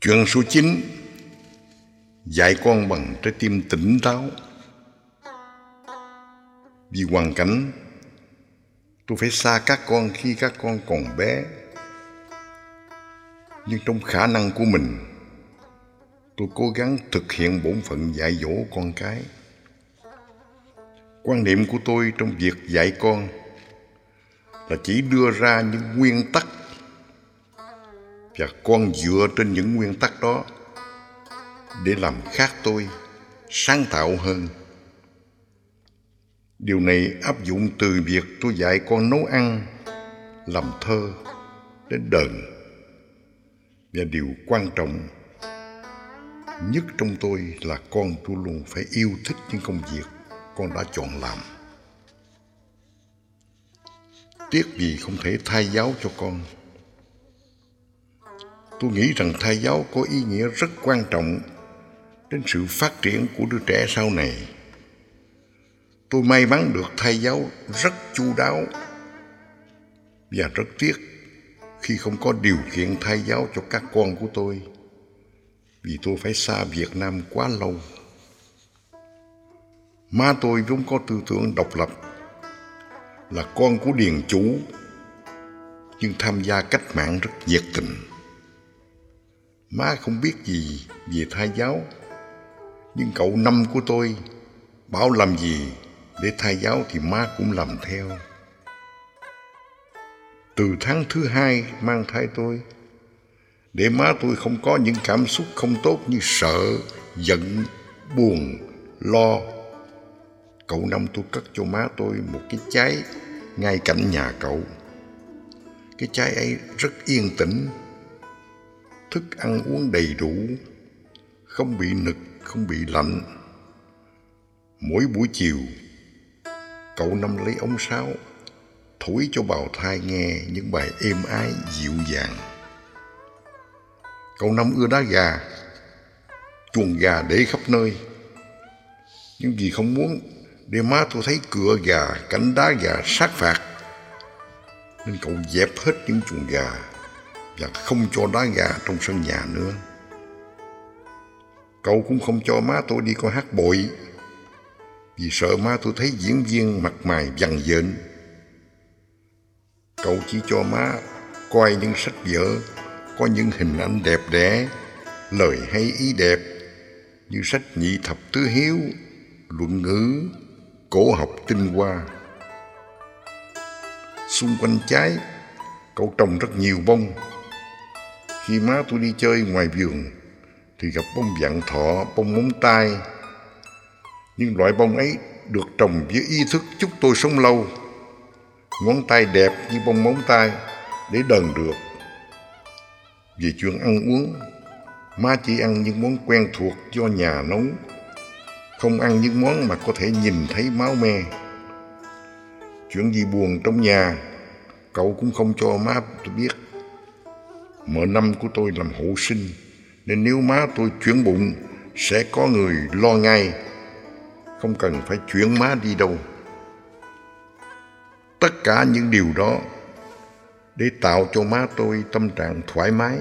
Chuyện số 9 Dạy con bằng trái tim tỉnh táo. Vì hoàn cảnh, Tôi phải xa các con khi các con còn bé. Nhưng trong khả năng của mình, Tôi cố gắng thực hiện bổn phận dạy dỗ con cái. Quan niệm của tôi trong việc dạy con Là chỉ đưa ra những nguyên tắc và con dựa trên những nguyên tắc đó để làm khác tôi, sáng tạo hơn. Điều này áp dụng từ việc tôi dạy con nấu ăn, làm thơ đến đờn. Và điều quan trọng nhất trong tôi là con tôi luôn phải yêu thích những công việc con đã chọn làm. Tiếc vì không thể thay giáo cho con tôi nghĩ rằng thai giáo có ý nghĩa rất quan trọng đến sự phát triển của đứa trẻ sau này. Tôi may mắn được thai giáo rất chu đáo và rất tiếc khi không có điều kiện thai giáo cho các con của tôi, vì tôi phải xa việt nam quá lâu. Má tôi vốn có tư tưởng độc lập, là con của điền chủ, nhưng tham gia cách mạng rất nhiệt tình. Má không biết gì về thai giáo. Nhưng cậu năm của tôi Bảo làm gì để thai giáo thì má cũng làm theo. Từ tháng thứ hai mang thai tôi Để má tôi không có những cảm xúc không tốt như sợ, giận, buồn, lo. Cậu năm tôi cất cho má tôi một cái trái ngay cạnh nhà cậu. Cái trái ấy rất yên tĩnh thức ăn uống đầy đủ, không bị nực, không bị lạnh. Mỗi buổi chiều, cậu năm lấy ống sáo, thổi cho bào thai nghe những bài êm ái, dịu dàng. Cậu năm ưa đá gà, chuồng gà để khắp nơi. Nhưng vì không muốn, để má tôi thấy cửa gà cảnh đá gà sát phạt. Nên cậu dẹp hết những chuồng gà và không cho đá gà trong sân nhà nữa. Cậu cũng không cho má tôi đi coi hát bội vì sợ má tôi thấy diễn viên mặt mày dằn dện. Cậu chỉ cho má coi những sách vở có những hình ảnh đẹp đẽ, lời hay ý đẹp như sách nhị thập tứ hiếu, luận ngữ, cổ học tinh hoa. Xung quanh trái, cậu trồng rất nhiều bông khi má tôi đi chơi ngoài vườn thì gặp bông vạn thọ, bông móng tay. Nhưng loại bông ấy được trồng với ý thức chúc tôi sống lâu. Ngón tay đẹp như bông móng tay để đờn được. Về chuyện ăn uống, má chỉ ăn những món quen thuộc do nhà nấu, không ăn những món mà có thể nhìn thấy máu me. Chuyện gì buồn trong nhà, cậu cũng không cho má tôi biết. Mở năm của tôi làm hộ sinh. Nên nếu má tôi chuyển bụng, Sẽ có người lo ngay. Không cần phải chuyển má đi đâu. Tất cả những điều đó Để tạo cho má tôi tâm trạng thoải mái,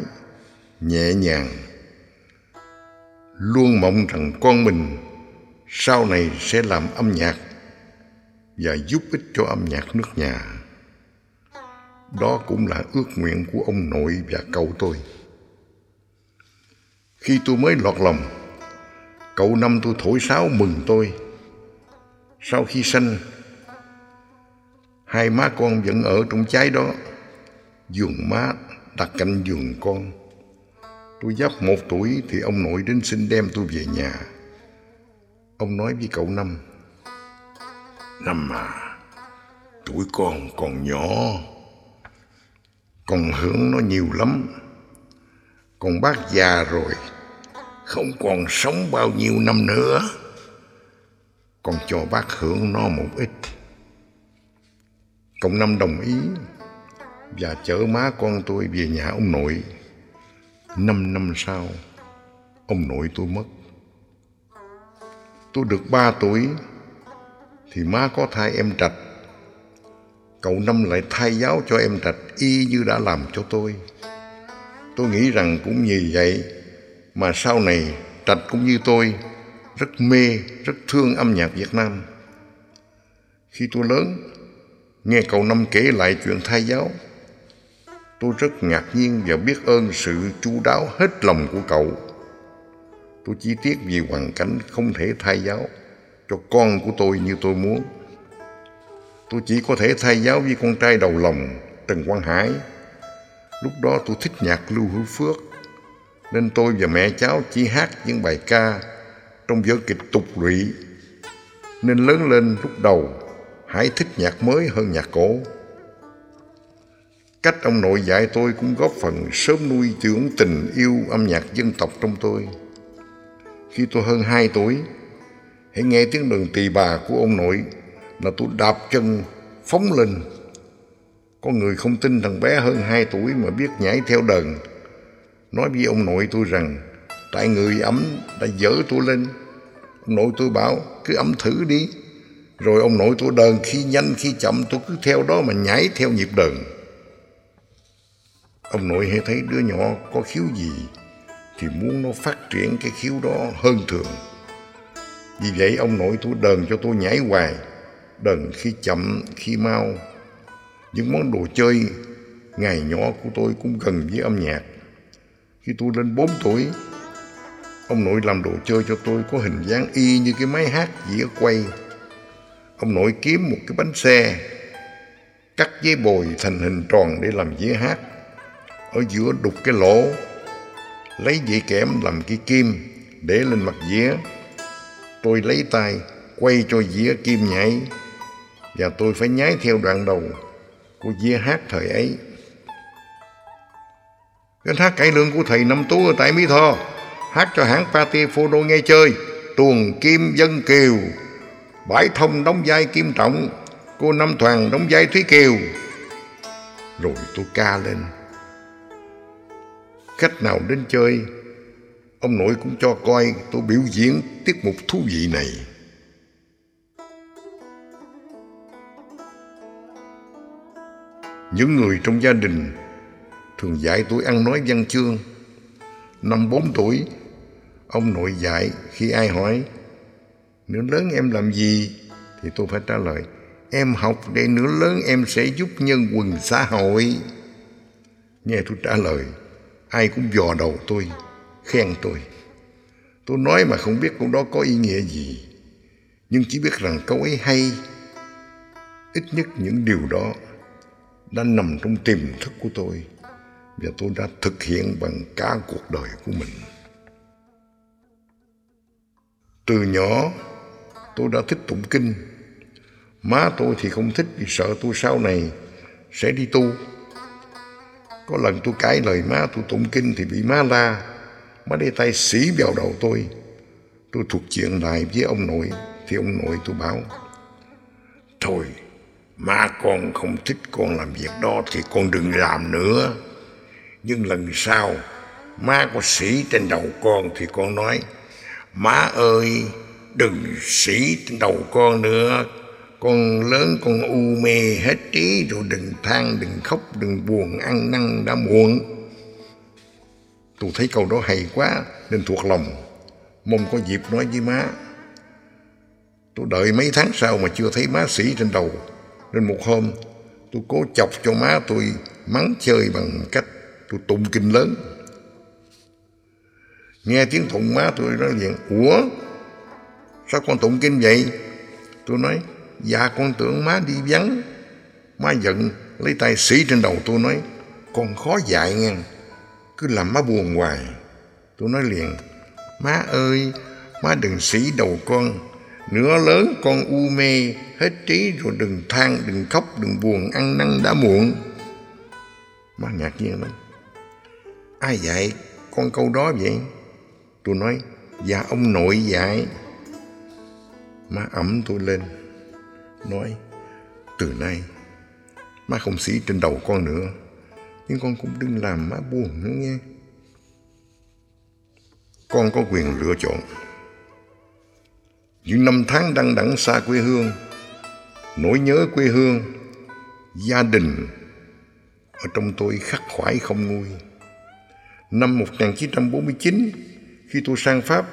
Nhẹ nhàng. Luôn mong rằng con mình Sau này sẽ làm âm nhạc Và giúp ích cho âm nhạc nước nhà đó cũng là ước nguyện của ông nội và cậu tôi. Khi tôi mới lọt lòng, cậu năm tôi thổi sáo mừng tôi. Sau khi sanh, hai má con vẫn ở trong trái đó. Giường má đặt cạnh giường con. Tôi giáp một tuổi thì ông nội đến xin đem tôi về nhà. Ông nói với cậu Năm, Năm à, tuổi con còn nhỏ, còn hưởng nó nhiều lắm. Còn bác già rồi, không còn sống bao nhiêu năm nữa. Còn cho bác hưởng nó một ít. Cộng năm đồng ý và chở má con tôi về nhà ông nội. Năm năm sau, ông nội tôi mất. Tôi được ba tuổi thì má có thai em trạch. Cậu Năm lại thay giáo cho em Trạch y như đã làm cho tôi. Tôi nghĩ rằng cũng như vậy mà sau này Trạch cũng như tôi rất mê, rất thương âm nhạc Việt Nam. Khi tôi lớn, nghe cậu Năm kể lại chuyện thay giáo, tôi rất ngạc nhiên và biết ơn sự chu đáo hết lòng của cậu. Tôi chi tiết vì hoàn cảnh không thể thay giáo cho con của tôi như tôi muốn. Tôi chỉ có thể thay giáo với con trai đầu lòng Trần Quang Hải. Lúc đó tôi thích nhạc Lưu Hữu Phước nên tôi và mẹ cháu chỉ hát những bài ca trong vở kịch tục lụy nên lớn lên lúc đầu Hải thích nhạc mới hơn nhạc cổ. Cách ông nội dạy tôi cũng góp phần sớm nuôi dưỡng tình yêu âm nhạc dân tộc trong tôi. Khi tôi hơn 2 tuổi, hãy nghe tiếng đường tỳ bà của ông nội là tôi đạp chân phóng lên. Có người không tin thằng bé hơn 2 tuổi mà biết nhảy theo đờn. Nói với ông nội tôi rằng tại người ấm đã dỡ tôi lên. Ông nội tôi bảo cứ ấm thử đi. Rồi ông nội tôi đờn khi nhanh khi chậm tôi cứ theo đó mà nhảy theo nhịp đờn. Ông nội hay thấy đứa nhỏ có khiếu gì thì muốn nó phát triển cái khiếu đó hơn thường. Vì vậy ông nội tôi đờn cho tôi nhảy hoài, đần khi chậm, khi mau. Những món đồ chơi ngày nhỏ của tôi cũng gần với âm nhạc. Khi tôi lên 4 tuổi, ông nội làm đồ chơi cho tôi có hình dáng y như cái máy hát dĩa quay. Ông nội kiếm một cái bánh xe, cắt giấy bồi thành hình tròn để làm dĩa hát. Ở giữa đục cái lỗ, lấy dây kẽm làm cái kim để lên mặt dĩa Tôi lấy tay quay cho dĩa kim nhảy và tôi phải nhái theo đoạn đầu của dĩa hát thời ấy. Cái hát cải lương của thầy Năm Tú ở tại Mỹ Tho, hát cho hãng Pati Phono nghe chơi, tuồng kim dân kiều bãi thông đóng vai kim trọng, cô Năm Thoàn đóng vai Thúy Kiều rồi tôi ca lên khách nào đến chơi, ông nội cũng cho coi tôi biểu diễn tiết mục thú vị này. Những người trong gia đình thường dạy tôi ăn nói văn chương. Năm bốn tuổi, ông nội dạy khi ai hỏi Nếu lớn em làm gì? Thì tôi phải trả lời Em học để nữa lớn em sẽ giúp nhân quần xã hội. Nghe tôi trả lời, ai cũng dò đầu tôi khen tôi. Tôi nói mà không biết câu đó có ý nghĩa gì, nhưng chỉ biết rằng câu ấy hay. Ít nhất những điều đó đã nằm trong tiềm thức của tôi và tôi đã thực hiện bằng cả cuộc đời của mình. Từ nhỏ, tôi đã thích tụng kinh. Má tôi thì không thích vì sợ tôi sau này sẽ đi tu. Có lần tôi cãi lời má tôi tụng kinh thì bị má la Má đi tay xỉ vào đầu tôi. Tôi thuộc chuyện lại với ông nội, thì ông nội tôi bảo, Thôi, má con không thích con làm việc đó thì con đừng làm nữa. Nhưng lần sau, má có sĩ trên đầu con thì con nói, Má ơi, đừng sĩ trên đầu con nữa. Con lớn con u mê hết trí rồi đừng than, đừng khóc, đừng buồn, ăn năn đã muộn. Tôi thấy câu đó hay quá nên thuộc lòng, mong có dịp nói với má. Tôi đợi mấy tháng sau mà chưa thấy má sĩ trên đầu, nên một hôm tôi cố chọc cho má tôi mắng chơi bằng cách tôi tụng kinh lớn. Nghe tiếng tụng má tôi nói liền, Ủa, sao con tụng kinh vậy? Tôi nói, dạ con tưởng má đi vắng. Má giận, lấy tay sĩ trên đầu tôi nói, con khó dạy nghe cứ làm má buồn hoài. Tôi nói liền, má ơi, má đừng sĩ đầu con, nửa lớn con u mê, hết trí rồi đừng than, đừng khóc, đừng buồn, ăn năn đã muộn. Má ngạc nhiên lắm. Ai dạy con câu đó vậy? Tôi nói, dạ ông nội dạy. Má ẩm tôi lên, nói, từ nay, má không sĩ trên đầu con nữa nhưng con cũng đừng làm má buồn nữa nghe con có quyền lựa chọn những năm tháng đăng đẳng xa quê hương nỗi nhớ quê hương gia đình ở trong tôi khắc khoải không nguôi năm 1949 khi tôi sang Pháp,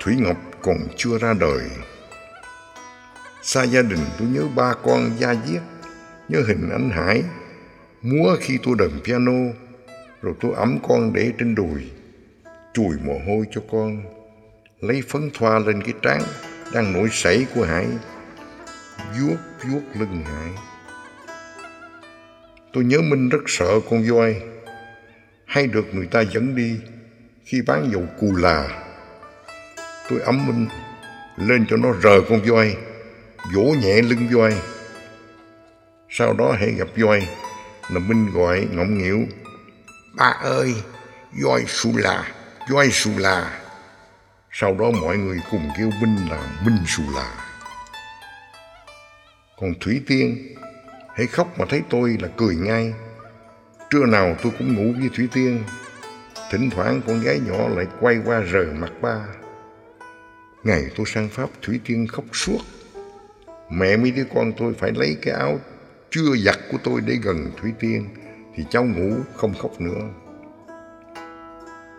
Thủy Ngọc còn chưa ra đời. Xa gia đình tôi nhớ ba con gia diết, nhớ hình anh Hải, múa khi tôi đờn piano, rồi tôi ấm con để trên đùi, chùi mồ hôi cho con, lấy phấn thoa lên cái trán đang nổi sảy của Hải, vuốt vuốt lưng Hải. Tôi nhớ Minh rất sợ con voi, hay được người ta dẫn đi khi bán dầu cù là. Tôi ấm Minh lên cho nó rờ con voi, vỗ nhẹ lưng voi. Sau đó hãy gặp voi là Minh gọi ngọng nghịu. Ba ơi, voi su là, voi su là. Sau đó mọi người cùng kêu Minh là Minh sù là. Còn Thủy Tiên, hãy khóc mà thấy tôi là cười ngay. Trưa nào tôi cũng ngủ với Thủy Tiên. Thỉnh thoảng con gái nhỏ lại quay qua rờ mặt ba. Ngày tôi sang Pháp, Thủy Tiên khóc suốt. Mẹ mấy đứa con tôi phải lấy cái áo chưa giặt của tôi để gần Thủy Tiên, thì cháu ngủ không khóc nữa.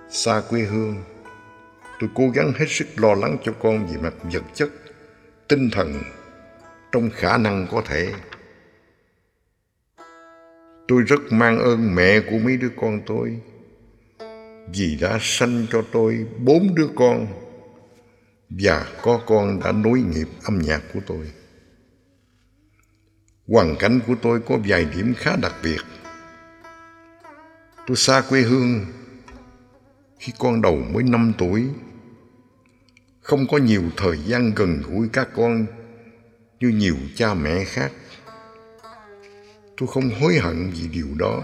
Xa quê hương, tôi cố gắng hết sức lo lắng cho con về mặt vật chất, tinh thần, trong khả năng có thể. Tôi rất mang ơn mẹ của mấy đứa con tôi vì đã sanh cho tôi bốn đứa con và có con đã nối nghiệp âm nhạc của tôi. Hoàn cảnh của tôi có vài điểm khá đặc biệt. Tôi xa quê hương khi con đầu mới năm tuổi, không có nhiều thời gian gần gũi các con như nhiều cha mẹ khác. Tôi không hối hận vì điều đó,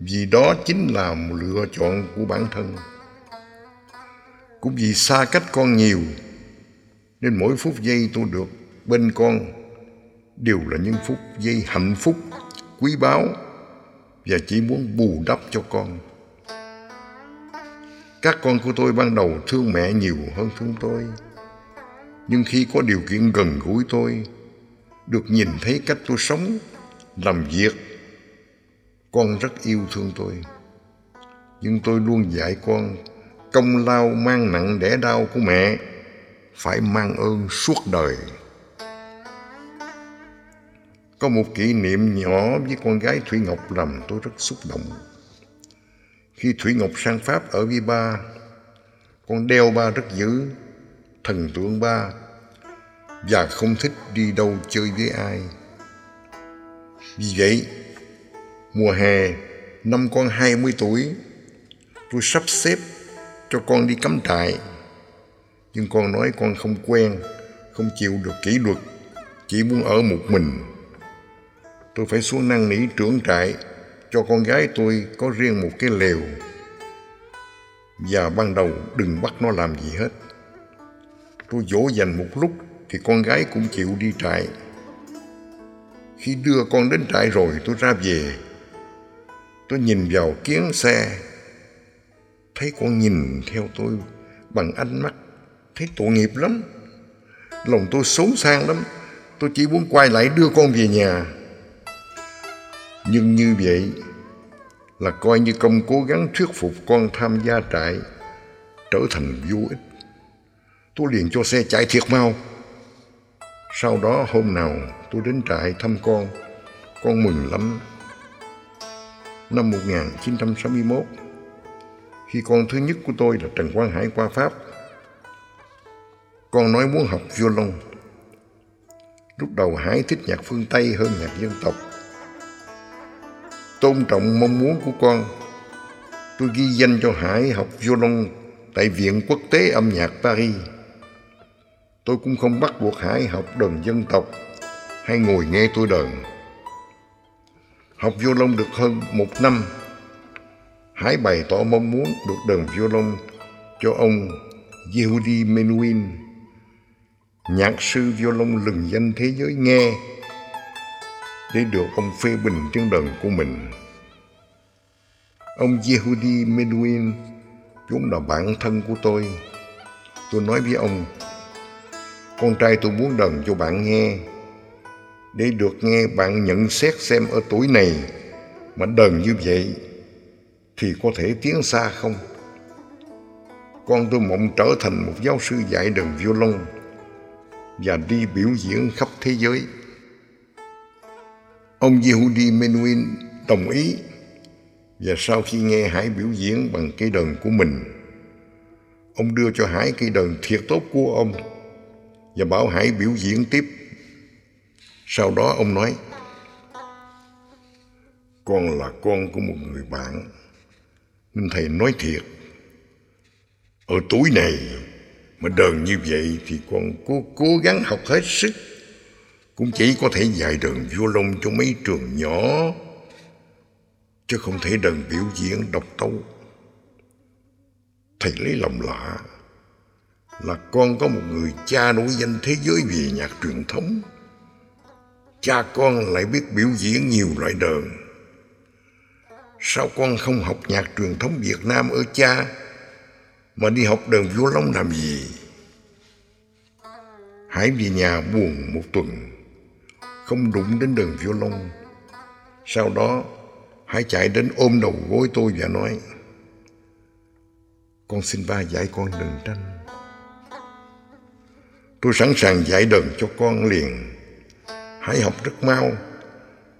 vì đó chính là một lựa chọn của bản thân. Cũng vì xa cách con nhiều, nên mỗi phút giây tôi được bên con đều là những phút giây hạnh phúc, quý báu và chỉ muốn bù đắp cho con. Các con của tôi ban đầu thương mẹ nhiều hơn thương tôi. Nhưng khi có điều kiện gần gũi tôi, được nhìn thấy cách tôi sống, làm việc, con rất yêu thương tôi. Nhưng tôi luôn dạy con công lao mang nặng đẻ đau của mẹ phải mang ơn suốt đời. Có một kỷ niệm nhỏ với con gái Thủy Ngọc làm tôi rất xúc động. Khi Thủy Ngọc sang Pháp ở Vi ba, con đeo ba rất dữ, thần tượng ba, và không thích đi đâu chơi với ai. Vì vậy, mùa hè năm con 20 tuổi, tôi sắp xếp cho con đi cắm trại. Nhưng con nói con không quen, không chịu được kỷ luật, chỉ muốn ở một mình tôi phải xuống năn nỉ trưởng trại cho con gái tôi có riêng một cái lều. Và ban đầu đừng bắt nó làm gì hết. Tôi dỗ dành một lúc thì con gái cũng chịu đi trại. Khi đưa con đến trại rồi tôi ra về. Tôi nhìn vào kiến xe. Thấy con nhìn theo tôi bằng ánh mắt thấy tội nghiệp lắm. Lòng tôi xấu sang lắm. Tôi chỉ muốn quay lại đưa con về nhà nhưng như vậy là coi như công cố gắng thuyết phục con tham gia trại trở thành vô ích. Tôi liền cho xe chạy thiệt mau. Sau đó hôm nào tôi đến trại thăm con, con mừng lắm. Năm 1961, khi con thứ nhất của tôi là Trần Quang Hải qua Pháp, con nói muốn học violon. Lúc đầu Hải thích nhạc phương Tây hơn nhạc dân tộc tôn trọng mong muốn của con. Tôi ghi danh cho hải học violon tại viện quốc tế âm nhạc paris. Tôi cũng không bắt buộc hải học đờn dân tộc hay ngồi nghe tôi đờn. Học violon được hơn một năm, hải bày tỏ mong muốn được đờn violon cho ông Yehudi Menuhin, nhạc sư violon lừng danh thế giới nghe để được ông phê bình trên đờn của mình. Ông Yehudi Menuhin vốn là bạn thân của tôi. Tôi nói với ông, con trai tôi muốn đần cho bạn nghe, để được nghe bạn nhận xét xem ở tuổi này mà đần như vậy thì có thể tiến xa không? con tôi mộng trở thành một giáo sư dạy đờn violon và đi biểu diễn khắp thế giới. Ông Yehudi Menuhin đồng ý và sau khi nghe Hải biểu diễn bằng cây đờn của mình, ông đưa cho Hải cây đờn thiệt tốt của ông và bảo Hải biểu diễn tiếp. Sau đó ông nói, con là con của một người bạn, nên thầy nói thiệt, ở tuổi này mà đờn như vậy thì con cố, cố gắng học hết sức, cũng chỉ có thể dạy vua lông cho mấy trường nhỏ, chứ không thể đàn biểu diễn độc tấu. Thầy lấy lòng lạ là con có một người cha nổi danh thế giới về nhạc truyền thống. Cha con lại biết biểu diễn nhiều loại đờn. Sao con không học nhạc truyền thống Việt Nam ở cha mà đi học đờn long làm gì? hãy về nhà buồn một tuần, không đụng đến đờn violon. Sau đó, hãy chạy đến ôm đầu gối tôi và nói, Con xin ba dạy con đừng tranh. Tôi sẵn sàng dạy đờn cho con liền. Hãy học rất mau,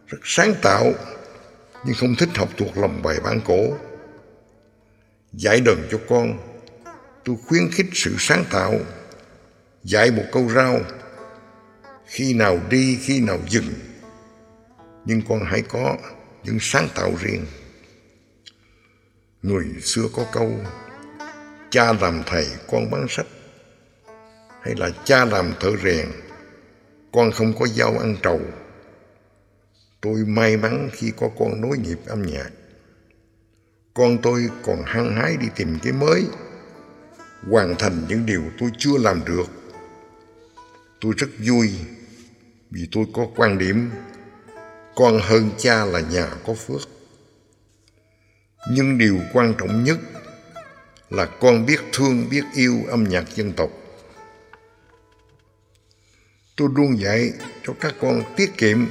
rất sáng tạo, nhưng không thích học thuộc lòng bài bản cổ. Dạy đờn cho con, tôi khuyến khích sự sáng tạo, dạy một câu rau, khi nào đi, khi nào dừng. Nhưng con hãy có những sáng tạo riêng. Người xưa có câu, cha làm thầy, con bán sách hay là cha làm thợ rèn con không có dao ăn trầu tôi may mắn khi có con nối nghiệp âm nhạc con tôi còn hăng hái đi tìm cái mới hoàn thành những điều tôi chưa làm được tôi rất vui vì tôi có quan điểm con hơn cha là nhà có phước nhưng điều quan trọng nhất là con biết thương biết yêu âm nhạc dân tộc Tôi luôn dạy cho các con tiết kiệm,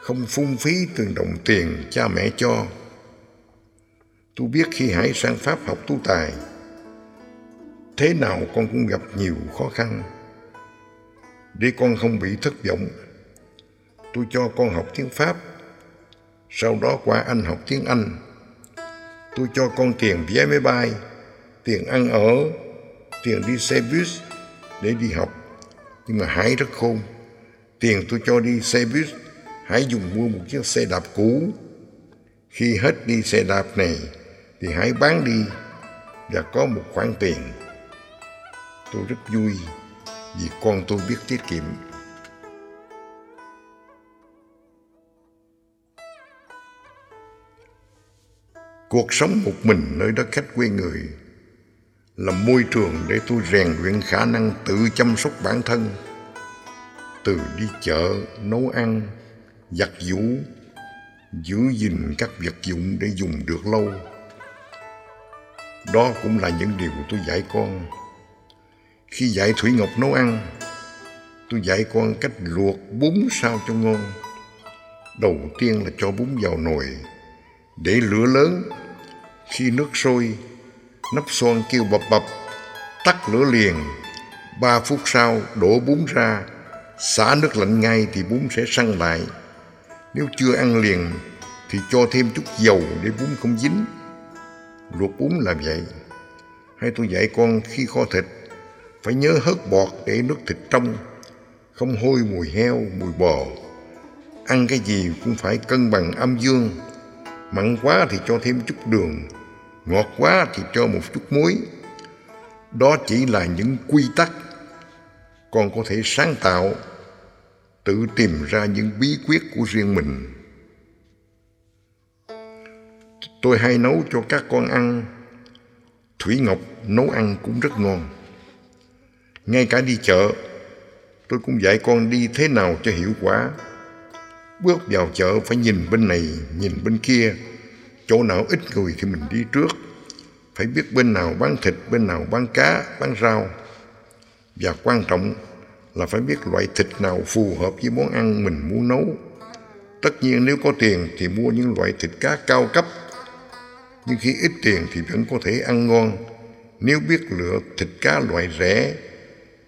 không phung phí từng đồng tiền cha mẹ cho. Tôi biết khi Hải sang Pháp học tu tài, thế nào con cũng gặp nhiều khó khăn. Để con không bị thất vọng, tôi cho con học tiếng Pháp, sau đó qua Anh học tiếng Anh. Tôi cho con tiền vé máy bay, tiền ăn ở, tiền đi xe bus để đi học nhưng mà Hải rất khôn. Tiền tôi cho đi xe buýt, Hải dùng mua một chiếc xe đạp cũ. Khi hết đi xe đạp này, thì Hải bán đi và có một khoản tiền. Tôi rất vui vì con tôi biết tiết kiệm. Cuộc sống một mình nơi đất khách quê người là môi trường để tôi rèn luyện khả năng tự chăm sóc bản thân, từ đi chợ, nấu ăn, giặt giũ, giữ gìn các vật dụng để dùng được lâu đó cũng là những điều tôi dạy con khi dạy thủy ngọc nấu ăn tôi dạy con cách luộc bún sao cho ngon đầu tiên là cho bún vào nồi để lửa lớn khi nước sôi nắp son kêu bập bập, tắt lửa liền. Ba phút sau đổ bún ra, xả nước lạnh ngay thì bún sẽ săn lại. Nếu chưa ăn liền thì cho thêm chút dầu để bún không dính. Luộc bún làm vậy. Hay tôi dạy con khi kho thịt, phải nhớ hớt bọt để nước thịt trong, không hôi mùi heo, mùi bò. Ăn cái gì cũng phải cân bằng âm dương, mặn quá thì cho thêm chút đường, ngọt quá thì cho một chút muối. Đó chỉ là những quy tắc con có thể sáng tạo tự tìm ra những bí quyết của riêng mình. Tôi hay nấu cho các con ăn. Thủy ngọc nấu ăn cũng rất ngon ngay cả đi chợ, tôi cũng dạy con đi thế nào cho hiệu quả. Bước vào chợ phải nhìn bên này, nhìn bên kia. Chỗ nào ít người thì mình đi trước. Phải biết bên nào bán thịt, bên nào bán cá, bán rau. Và quan trọng là phải biết loại thịt nào phù hợp với món ăn mình muốn nấu. Tất nhiên nếu có tiền thì mua những loại thịt cá cao cấp. Nhưng khi ít tiền thì vẫn có thể ăn ngon. Nếu biết lựa thịt cá loại rẻ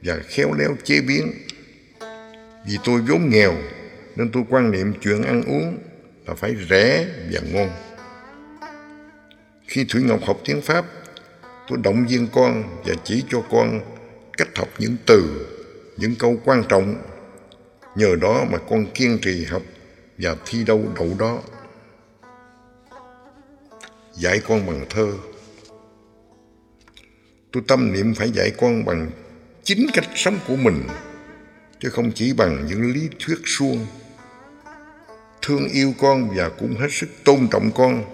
và khéo léo chế biến. Vì tôi vốn nghèo nên tôi quan niệm chuyện ăn uống là phải rẻ và ngon. Khi Thủy Ngọc học tiếng Pháp, tôi động viên con và chỉ cho con cách học những từ, những câu quan trọng. Nhờ đó mà con kiên trì học và thi đâu đậu đó. Dạy con bằng thơ. Tôi tâm niệm phải dạy con bằng chính cách sống của mình, chứ không chỉ bằng những lý thuyết suông. Thương yêu con và cũng hết sức tôn trọng con,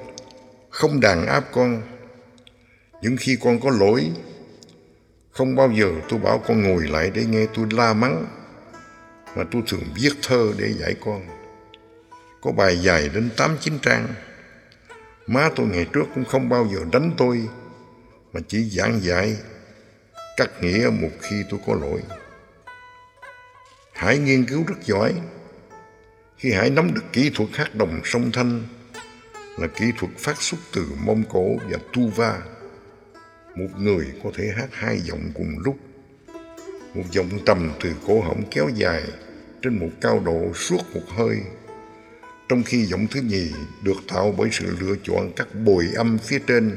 không đàn áp con. Những khi con có lỗi, không bao giờ tôi bảo con ngồi lại để nghe tôi la mắng, mà tôi thường viết thơ để dạy con. Có bài dài đến tám chín trang. Má tôi ngày trước cũng không bao giờ đánh tôi, mà chỉ giảng dạy, cắt nghĩa một khi tôi có lỗi. Hải nghiên cứu rất giỏi. Khi Hải nắm được kỹ thuật hát đồng song thanh là kỹ thuật phát xuất từ Mông Cổ và Tuva, một người có thể hát hai giọng cùng lúc. Một giọng trầm từ cổ họng kéo dài trên một cao độ suốt một hơi trong khi giọng thứ nhì được tạo bởi sự lựa chọn các bồi âm phía trên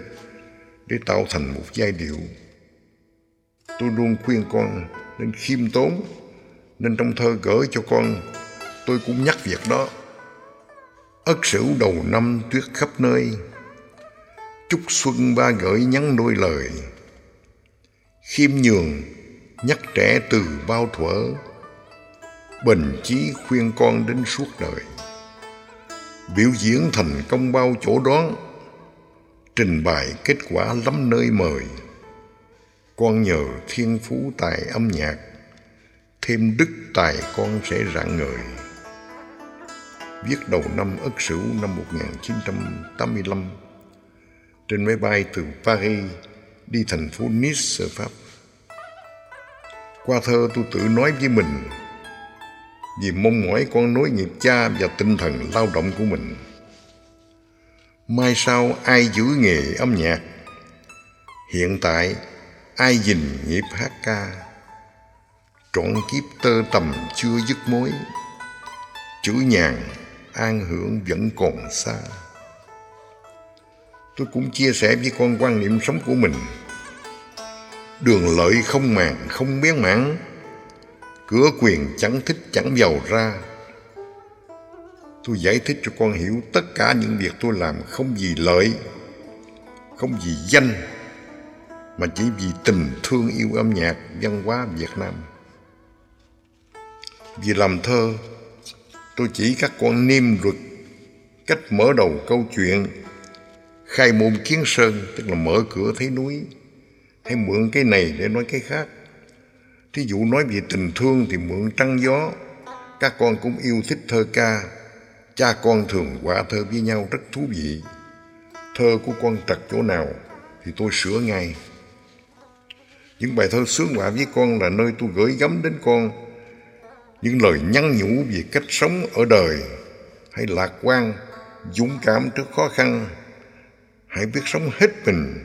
để tạo thành một giai điệu. Tôi luôn khuyên con nên khiêm tốn, nên trong thơ gửi cho con tôi cũng nhắc việc đó. Ất sửu đầu năm tuyết khắp nơi, chúc xuân ba gửi nhắn đôi lời. Khiêm nhường nhắc trẻ từ bao thuở, bình chí khuyên con đến suốt đời biểu diễn thành công bao chỗ đoán trình bày kết quả lắm nơi mời con nhờ thiên phú tài âm nhạc, thêm đức tài con sẽ rạng ngời viết đầu năm Ất Sửu năm 1985 trên máy bay từ Paris đi thành phố Nice ở Pháp. Qua thơ, tôi tự nói với mình, vì mong mỏi con nối nghiệp cha và tinh thần lao động của mình. Mai sau ai giữ nghề âm nhạc? Hiện tại ai dình nghiệp hát ca? Trọn kiếp tơ tầm chưa dứt mối, chữ nhàn an hưởng vẫn còn xa. Tôi cũng chia sẻ với con quan niệm sống của mình. Đường lợi không màng, không biến mãn, cửa quyền chẳng thích chẳng giàu ra tôi giải thích cho con hiểu tất cả những việc tôi làm không vì lợi không vì danh mà chỉ vì tình thương yêu âm nhạc văn hóa việt nam vì làm thơ tôi chỉ các con niêm luật cách mở đầu câu chuyện khai môn kiến sơn tức là mở cửa thấy núi hay mượn cái này để nói cái khác Thí dụ nói về tình thương thì mượn trăng gió, các con cũng yêu thích thơ ca. Cha con thường quả thơ với nhau rất thú vị. Thơ của con trật chỗ nào thì tôi sửa ngay. Những bài thơ sướng họa với con là nơi tôi gửi gắm đến con những lời nhắn nhủ về cách sống ở đời hãy lạc quan, dũng cảm trước khó khăn hãy biết sống hết mình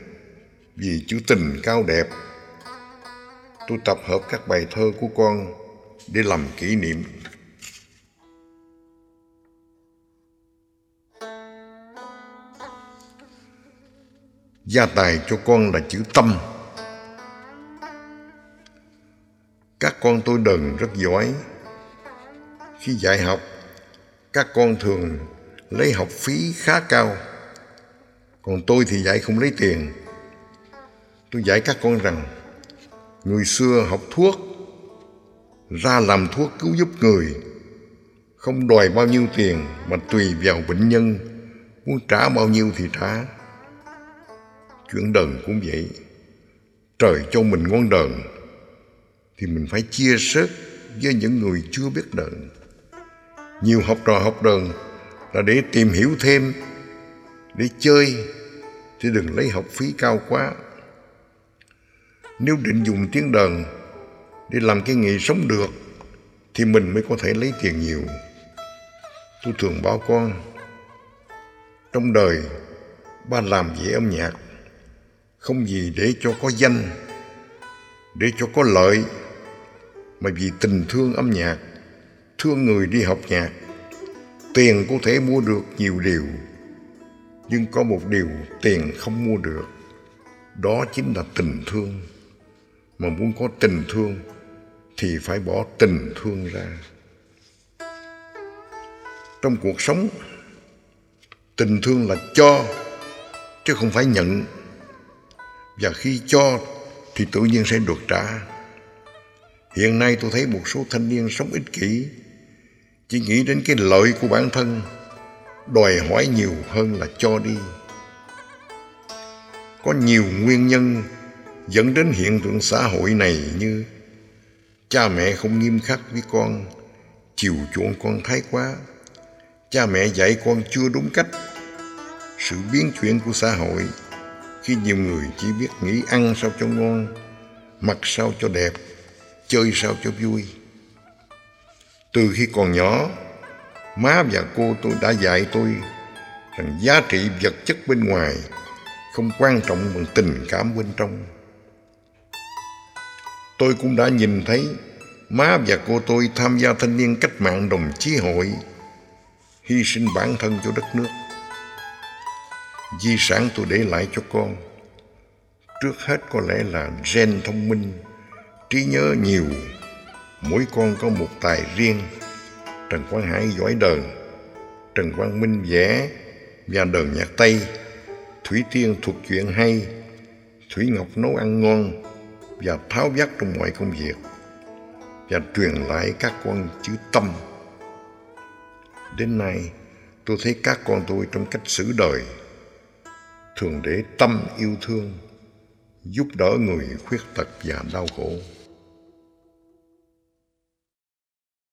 vì chữ tình cao đẹp tôi tập hợp các bài thơ của con để làm kỷ niệm. Gia tài cho con là chữ tâm. Con tôi đần rất giỏi. Khi dạy học, các con thường lấy học phí khá cao. Còn tôi thì dạy không lấy tiền. Tôi dạy các con rằng Người xưa học thuốc Ra làm thuốc cứu giúp người Không đòi bao nhiêu tiền Mà tùy vào bệnh nhân Muốn trả bao nhiêu thì trả Chuyện đần cũng vậy Trời cho mình ngon đờn thì mình phải chia sớt Với những người chưa biết đờn Nhiều học trò học đờn Là để tìm hiểu thêm, Để chơi, Chứ đừng lấy học phí cao quá. Nếu định dùng tiếng đờn để làm cái nghề sống được, thì mình mới có thể lấy tiền nhiều. Tôi thường bảo con, trong đời, ba làm về âm nhạc, không gì để cho có danh, để cho có lợi mà vì tình thương âm nhạc, thương người đi học nhạc, tiền có thể mua được nhiều điều, nhưng có một điều tiền không mua được. Đó chính là tình thương. Mà muốn có tình thương thì phải bỏ tình thương ra. Trong cuộc sống, tình thương là cho, chứ không phải nhận. Và khi cho thì tự nhiên sẽ được trả hiện nay tôi thấy một số thanh niên sống ích kỷ. Chỉ nghĩ đến cái lợi của bản thân, đòi hỏi nhiều hơn là cho đi. Có nhiều nguyên nhân dẫn đến hiện tượng xã hội này như cha mẹ không nghiêm khắc với con, chiều chuộng con thái quá. Cha mẹ dạy con chưa đúng cách. Sự biến chuyển của xã hội, khi nhiều người chỉ biết nghĩ ăn sao cho ngon, mặc sao cho đẹp chơi sao cho vui. Từ khi còn nhỏ, má và cô tôi đã dạy tôi rằng giá trị vật chất bên ngoài không quan trọng bằng tình cảm bên trong. Tôi cũng đã nhìn thấy má và cô tôi tham gia thanh niên cách mạng đồng chí hội, hy sinh bản thân cho đất nước. Di sản tôi để lại cho con. Trước hết có lẽ là gen thông minh trí nhớ nhiều. Mỗi con có một tài riêng. Trần quang hải giỏi đờn trần quang minh vẽ và đờn nhạc tây. Thủy tiên thuộc chuyện hay, thủy ngọc nấu ăn ngon và tháo vát trong mọi công việc và truyền lại các con chữ tâm. Đến nay, tôi thấy các con tôi trong cách xử đời. Thường để tâm yêu thương, giúp đỡ người khuyết tật và đau khổ.